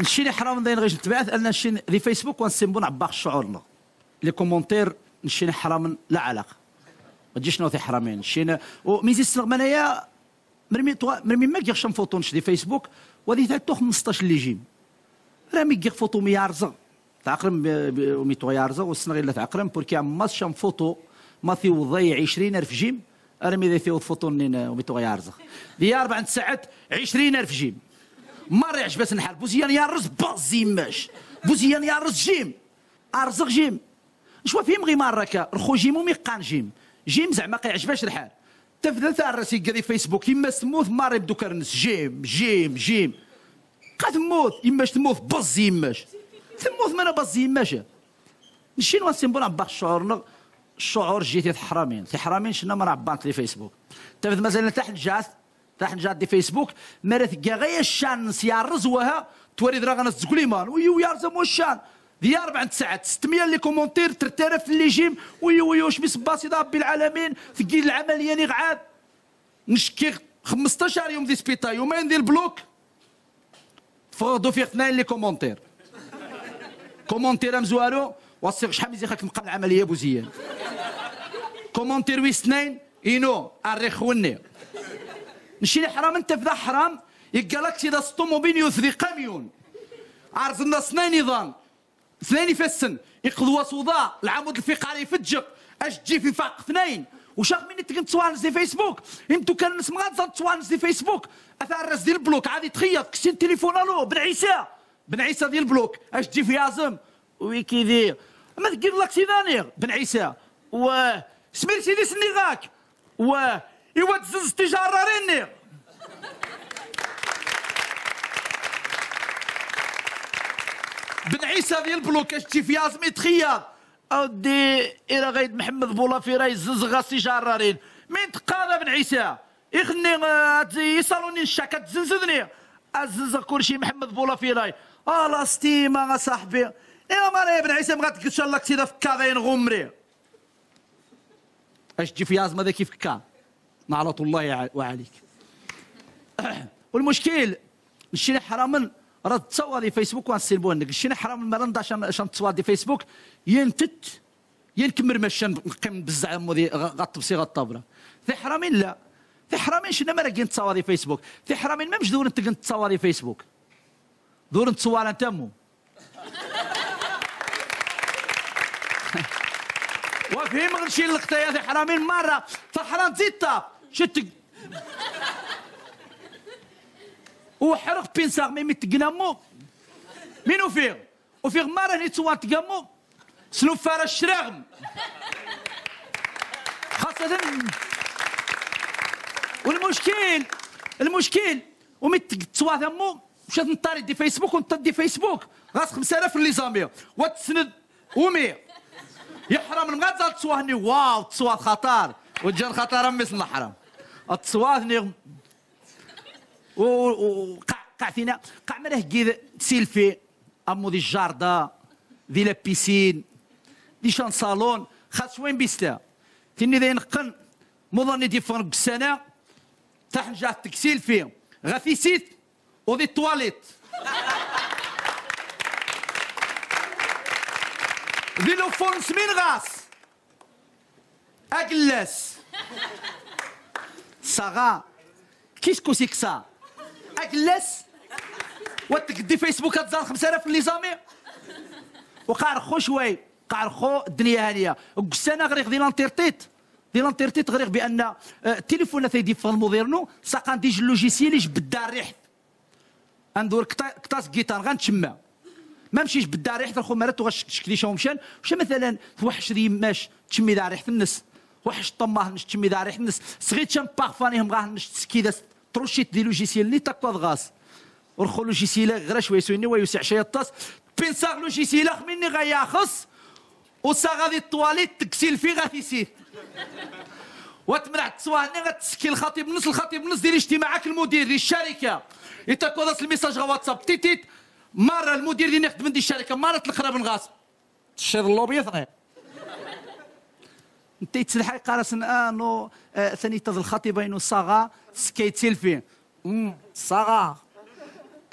نشيني حرام داين غيش نتبعث؟ أن نشين دي فيسبوك ونسيمبون عباق الشعورنا لي كومونتير نشيني حرام لا علاقة. ما تجيش نوثي حرامين. نشينا وميزي السنغ منايا مرمي طوا مرمي ما كيغشم فوتو نشدي فيسبوك ودي تاعتو 15 اللي جيم. راه كيغ فوتو ميارزا تعقرم ميتو يارزا والسنغ الا تعقرم بوركي عم شام فوتو ما في وضي 20000 جيم أرمي ذي فوتو نين وميتو يارزا دي أربع ساعات 20000 جيم. مرة عجبت نحال. بوزيان يارز بازي ماش. بوزيان يارز جيم. أرزق جيم. شوا فيهم غي مرة رخو جيم وميقان جيم. جيم زعما كيعجبهاش الحال تاع الراسي كذي فيسبوك. يما تموت مار يبدو كرنس جيم جيم جيم. قد تموت يماش تموت بز يماش تموت ما أنا بز يماش نشي نواسين بنا باغ شعورنا الشعور جيتي حرامين في حرامين شنا ما عبانت لي فيسبوك. تفضل مازال تحت جات تحت جات دي فيسبوك مرات غير الشان سيارز وها توري دراغنا تزقليمان ويو يارزم الشان. دي أربع ساعات 600 لي كومونتير 3000 اللي جيم. وي وي واش بس باسي ربي العالمين؟ ثقيل العملية ني غعاد. نشكي 15 يوم دي سبيطا يومين ديال البلوك فغدو في اثنين لي كومونتير. كومونتير مزوالو وصيغ شحال مزيان خاك نبقى العملية بوزيان كومونتير وي اثنين إينو أريخ وني. نشيل حرام أنت في حرام يقالك دا ستوموبيل يثري كاميون عارف الناس اثنين نظام اثنين يفسن يقضوا صداع العمود الفقري يفجق أش تجي في فاق اثنين؟ وشاق مني تكن تصوانس دي فيسبوك. إنتو كان نسمع تصوانس دي فيسبوك. أثار الراس ديال البلوك عادي تخيط كسين التليفون ألو بن عيسى. بن عيسى ديال البلوك أش تجي في عزم ويكي دير ما تقول لك سيداني بن عيسى. و سمير سيدي سني غاك و ايوا تزز تجارريني بن عيسى ديال البلوكاج تي في عاصمي تخيل أودي إلى غايد محمد بولا راي زنز غاسي جرارين مين تقاضى بن عيسى؟ يخني يصالوني الشاكا تزنزدني. ازنز كلشي محمد بولا راي. آه لا ستيما صاحبي. يا ماري بن عيسى بغات ان الله كتيدا فكا ذاين غمري. اش تجي في ذا كيف كا نعلة الله وعليك. والمشكل الشيء حرام راه تصور دي فيسبوك وانسيلبون لك شنو حرام المرند عشان عشان تصور دي فيسبوك ينتت ينكمر مشان نقيم بزعم ودي غطب صيغه الطابله في حرامين لا. في حرامين شنو ما راكين تصور دي فيسبوك. في حرامين ما مش دور انت كنت تصور دي فيسبوك. دور تصور انت مو. وفهم غنشي اللقطه يا حرامين مرة فحرام زيتا شتك. وحرق بينساغ ميمي تقنامو مين فيه وفيه ما راه نيتوان تقامو سلو فارا الشراغم. خاصة والمشكل المشكل ومي تسوا ثمو مشات نطاري دي فيسبوك ونط دي فيسبوك. غاس 5000 اللي زامي وتسند ومي. يحرم المغازة تصواهني واو تصواه خطر وجان خطر امي الحرام. تصواهني وقع فينا. قع مراه كي سيلفي أمو دي الجاردا دي لا بيسين دي شان صالون. خاص وين بيستا؟ تني ذي نقن مظني دي فرق السنة تحن جات تكسيل فيه غافي سيت ودي التواليت ذي لو فونس مين غاس. اجلس صغا كيسكو سيكسا اجلس وتقدي فيسبوك تزال 5000 اللي زامي وقارخو شوي قارخو الدنيا هانيه وكسانا غريق دي لانتيرتيت دي لانتيرتيت غريق بان التليفون آه، ثيدي في الموديرنو ساقان ديج اللوجيسيال بدا الريح اندور كتاس كيتار غنتشمع ما مشيش بدا ريحه الخو مرات غاشكلي شو مشان واش مثلا توحش ذي ماش تشمي ذا ريحه النس وحش طماه نش تشمي ذا ريحه النس صغيت شم بارفانيهم غاه نش كذا تروشيت دي لوجيسيال اللي تقوى غاس ورخو لوجيسيال غير شوية سويني ويوسع شوية الطاس بين صاغ لوجيسيال مني غياخص وصا غادي الطواليت تكسيل فيه غادي يسير وتمنع تصواني غتسكي الخطيب نص الخطيب نص دير اجتماعك المدير ديال الشركة. يتاكو الميساج واتساب. تيتيت مرة المدير ديال يخدم دي الشركة. مرة الاخرى بن غاصب تشير اللوبي ثاني انت تسلحي قارسن آه نو ثاني تظل الخطيبين صاغا سكيت سيلفي. صاغا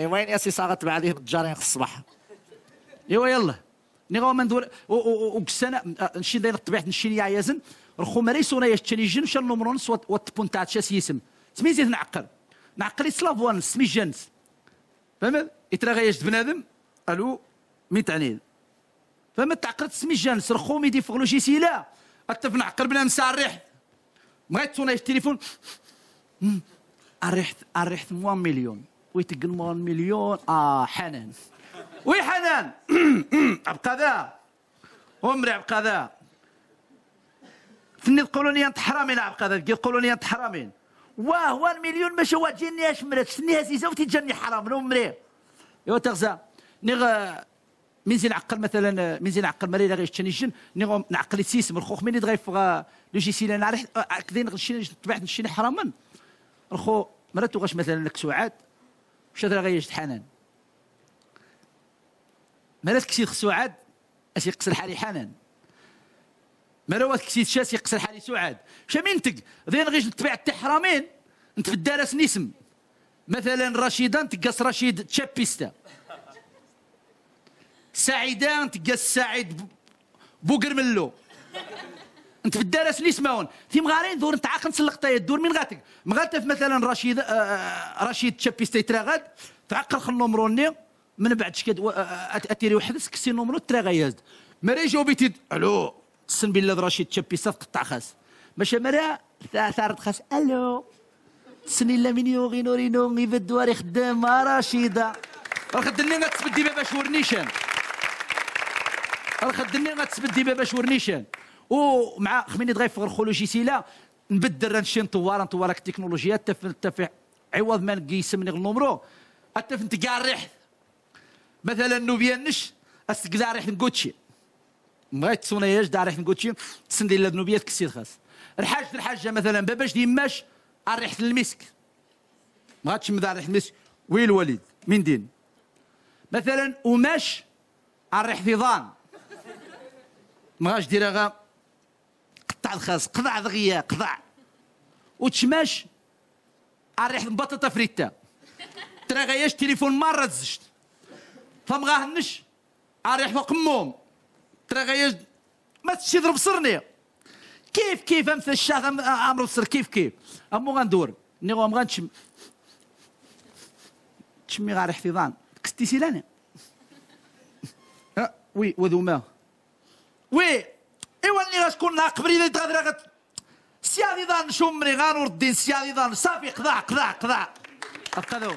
وين يا سي صاغت تبع عليه التجارين الصباح؟ ايوا يلا. نيغو من دور وكسنا نشي داير طبيعه نشي يا يزن. رخو مريسونا يشتري شان نمرونس وات شاس يسم. سمي زيد نعقل. نعقل سلاف وان سمي جنس. فهمت؟ يترى غيشت بنادم. ألو مين تعني فما تعقلت سمي جنس. رخو ميدي فغلو شي سيلا اتف نعقل بنادم ساعه الريح. بغيت تونا التليفون الريح الريح 1 مليون. ويتقل 1 مليون. آه حنان. وي حنان. أبقى ذا. عمري أبقى ذا. فني تقولوا لي انت حرامي أبقى ذا. يقولوا لي انت حرامي واه 1 مليون ماشي هو جيني اش مرات فني هزيزه وتجني حرام عمري يا تغزا نغ من زين عقل مثلا من زين عقل مريض غير الجن نغ نعقل سيس مرخوخ من يدغي فغا لوجيسيل أنا عارف كذين غشي تبعت نشي حراما. رخو مرات غاش مثلا لك سعاد شادر غيجت حنان. مرات كسيت سعاد اش يقصر حالي حنان. مروات كسيت شاس يقصر حالي سعاد شمينتك ذين غيش تبع التحرامين انت في الدارس نسم مثلا رشيدان تقص رشيد تشابيستا. سعيدان تقص سعيد بوقرملو انت في الدارس اللي يسمعون في مغارين دور انت عاقل نسلق طاية دور من غاتك. مغاتف مثلا رشيد آه, آه، رشيد تشابيستا يتراغد تعقل خل نمروني من بعد شكد آه، آه، أتيري وحدة كسي نمرو تراغيزد مري جاوبيتي ألو قسم بالله رشيد تشابيستا تقطع خاص ماشي مرا ثارت خاص ألو. سني لا من يوغي نوري نوغي بدواري خدام رشيدة. الخدني غتسبدي باش ورنيشان. الخدني غتسبدي باش ورنيشان ومع خميني دغيا فغر شي سيلا نبدل نشي نطور نطور التكنولوجيا تف عوض ما نقي يسمني النمرو حتى انت كاع الريح. مثلا نوبيا نش استقزا ريح نقوتشي. بغيت تصونياج دا ريح نقوتشي تسندي لا نوبيا تكسير خاص. الحاج الحاجة مثلا باباش ديماش ريحه المسك. ما غاتش مدار ريحه المسك. وين الوليد من دين؟ مثلا وماش ريح ضان ما غاش ديرها قطع الخاص قضع دغيا قضع وتشماش الريح بطاطا فريتا. ترى غياش تليفون مرة تزشت فمغاهنش الريح قموم ترى غياش ما تشي ضرب صرني. كيف كيف أمثل الشاخ أمر بصر كيف كيف؟ أمو غندور. ني غوم غنشم تشمي غاري حفيظان كستي سيلاني. وي وذوما. وي إيوا اللي غتكون قبري اللي تغادر غت سيادي ظن شمري غنور الدين سيادي ظن صافي قضاع قضاع قضاع هكذا